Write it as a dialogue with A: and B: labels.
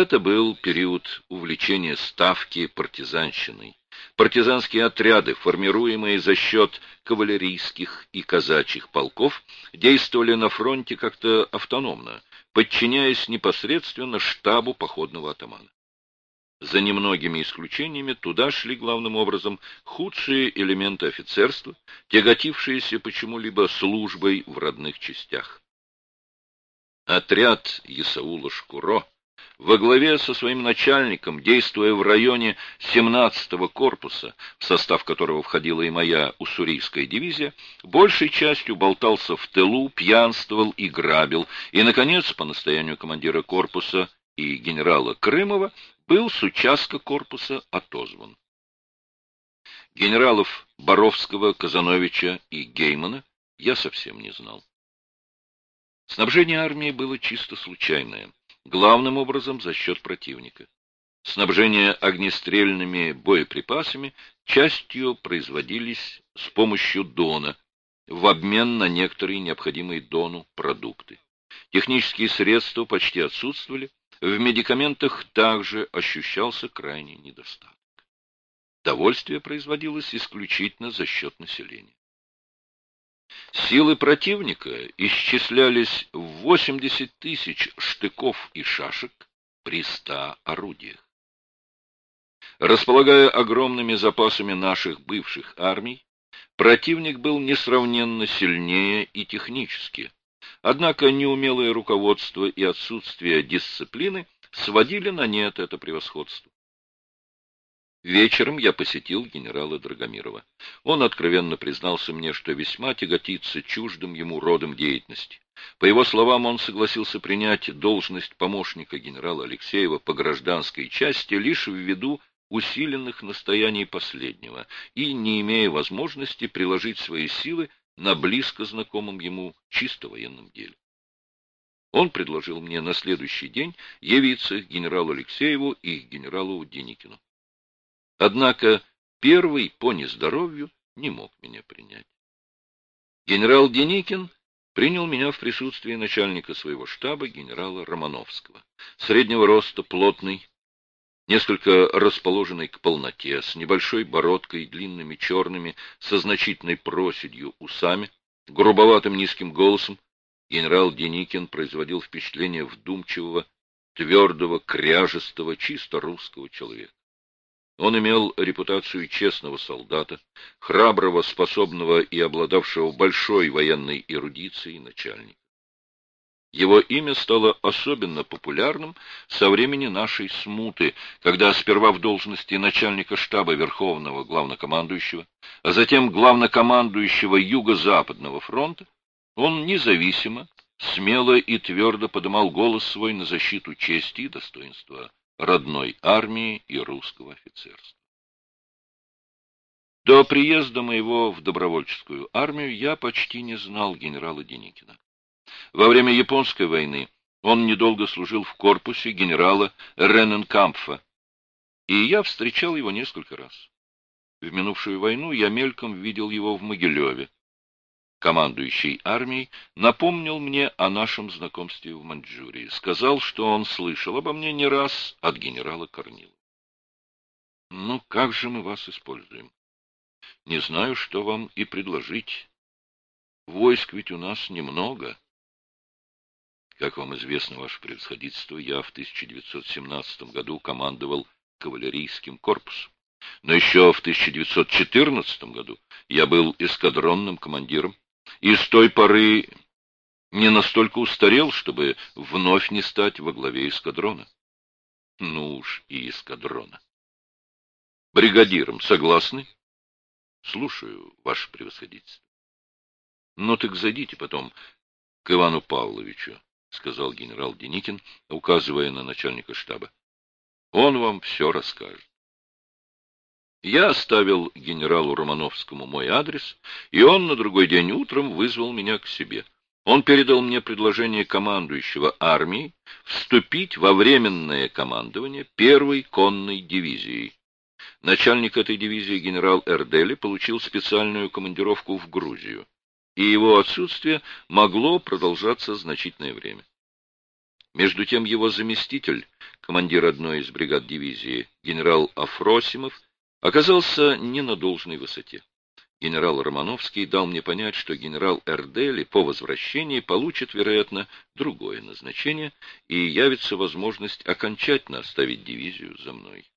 A: Это был период увлечения ставки партизанщиной. Партизанские отряды, формируемые за счет кавалерийских и казачьих полков, действовали на фронте как-то автономно, подчиняясь непосредственно штабу походного атамана. За немногими исключениями туда шли главным образом худшие элементы офицерства, тяготившиеся почему-либо службой в родных частях. Отряд Исаула Шкуро во главе со своим начальником, действуя в районе 17-го корпуса, в состав которого входила и моя уссурийская дивизия, большей частью болтался в тылу, пьянствовал и грабил, и, наконец, по настоянию командира корпуса и генерала Крымова, был с участка корпуса отозван. Генералов Боровского, Казановича и Геймана я совсем не знал. Снабжение армии было чисто случайное главным образом за счет противника. Снабжение огнестрельными боеприпасами частью производились с помощью Дона, в обмен на некоторые необходимые Дону продукты. Технические средства почти отсутствовали, в медикаментах также ощущался крайний недостаток. Довольствие производилось исключительно за счет населения. Силы противника исчислялись в 80 тысяч штыков и шашек при 100 орудиях. Располагая огромными запасами наших бывших армий, противник был несравненно сильнее и технически, однако неумелое руководство и отсутствие дисциплины сводили на нет это превосходство. Вечером я посетил генерала Драгомирова. Он откровенно признался мне, что весьма тяготится чуждым ему родом деятельности. По его словам, он согласился принять должность помощника генерала Алексеева по гражданской части лишь ввиду усиленных настояний последнего и не имея возможности приложить свои силы на близко знакомом ему чисто военном деле. Он предложил мне на следующий день явиться к генералу Алексееву и к генералу Деникину. Однако первый по нездоровью не мог меня принять. Генерал Деникин принял меня в присутствии начальника своего штаба генерала Романовского. Среднего роста, плотный, несколько расположенный к полноте, с небольшой бородкой, длинными черными, со значительной проседью усами, грубоватым низким голосом, генерал Деникин производил впечатление вдумчивого, твердого, кряжестого, чисто русского человека. Он имел репутацию честного солдата, храброго, способного и обладавшего большой военной эрудицией начальника. Его имя стало особенно популярным со времени нашей смуты, когда сперва в должности начальника штаба Верховного Главнокомандующего, а затем Главнокомандующего Юго-Западного фронта, он независимо, смело и твердо подымал голос свой на защиту чести и достоинства родной армии и русского офицерства. До приезда моего в добровольческую армию я почти не знал генерала Деникина. Во время Японской войны он недолго служил в корпусе генерала Рененкампфа, и я встречал его несколько раз. В минувшую войну я мельком видел его в Могилеве командующий армией, напомнил мне о нашем знакомстве в Маньчжурии. Сказал, что он слышал обо мне не раз от генерала Корнилова. Ну, как же мы вас используем? Не знаю, что вам и предложить. Войск ведь у нас немного. Как вам известно, ваше превосходительство, я в 1917 году командовал кавалерийским корпусом. Но еще в 1914 году я был эскадронным командиром и с той поры не настолько устарел, чтобы вновь не стать во главе эскадрона. Ну уж и эскадрона. Бригадиром согласны? Слушаю, ваше превосходительство. Ну так зайдите потом к Ивану Павловичу, сказал генерал Деникин, указывая на начальника штаба. Он вам все расскажет. Я оставил генералу Романовскому мой адрес, и он на другой день утром вызвал меня к себе. Он передал мне предложение командующего армией вступить во временное командование первой конной дивизией. Начальник этой дивизии генерал Эрдели получил специальную командировку в Грузию, и его отсутствие могло продолжаться значительное время. Между тем его заместитель, командир одной из бригад дивизии, генерал Афросимов, оказался не на должной высоте. Генерал Романовский дал мне понять, что генерал Эрдели по возвращении получит, вероятно, другое назначение, и явится возможность окончательно оставить дивизию за мной.